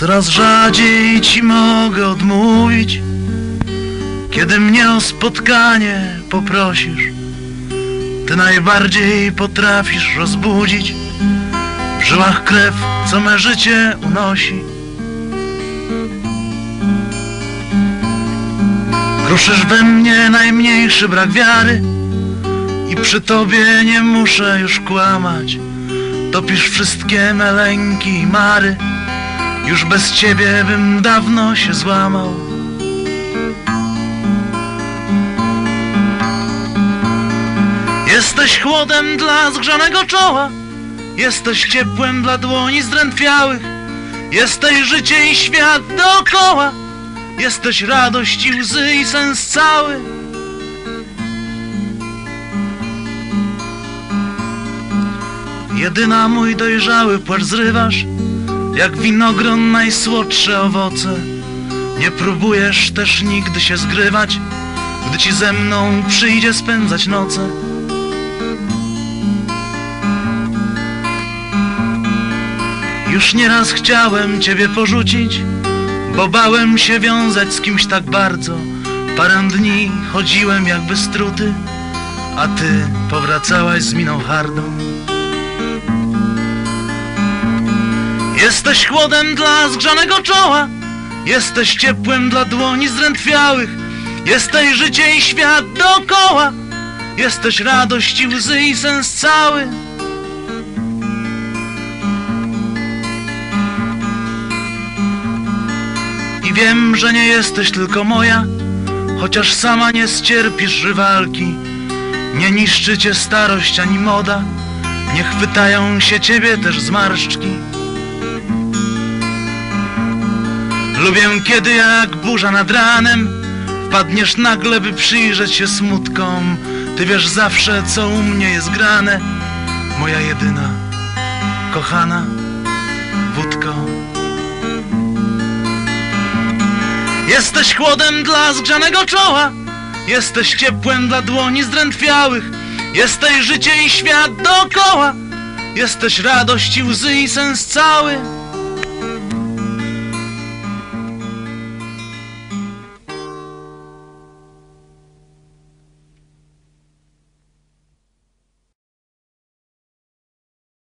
Coraz rzadziej ci mogę odmówić, kiedy mnie o spotkanie poprosisz. Ty najbardziej potrafisz rozbudzić w żyłach krew, co me życie unosi. Kruszysz we mnie najmniejszy brak wiary i przy tobie nie muszę już kłamać. Topisz wszystkie me lęki i mary. Już bez ciebie bym dawno się złamał. Jesteś chłodem dla zgrzanego czoła, jesteś ciepłem dla dłoni zdrętwiałych, jesteś życie i świat dookoła, jesteś radość i łzy i sens cały. Jedyna mój dojrzały płacz zrywasz, jak winogron najsłodsze owoce. Nie próbujesz też nigdy się zgrywać, gdy ci ze mną przyjdzie spędzać noce. Już nieraz chciałem ciebie porzucić, bo bałem się wiązać z kimś tak bardzo. Parę dni chodziłem jakby struty, a ty powracałaś z miną hardą. Jesteś chłodem dla zgrzanego czoła, jesteś ciepłem dla dłoni zdrętwiałych, jesteś życie i świat dookoła, jesteś radość i łzy i sens cały. I wiem, że nie jesteś tylko moja, chociaż sama nie ścierpisz rywalki. Nie niszczy cię starość ani moda, nie chwytają się ciebie też zmarszczki. Lubię kiedy jak burza nad ranem Wpadniesz nagle by przyjrzeć się smutkom. Ty wiesz zawsze co u mnie jest grane. Moja jedyna, kochana wódko. Jesteś chłodem dla zgrzanego czoła. Jesteś ciepłem dla dłoni zdrętwiałych. Jesteś życie i świat dookoła. Jesteś radość i łzy i sens cały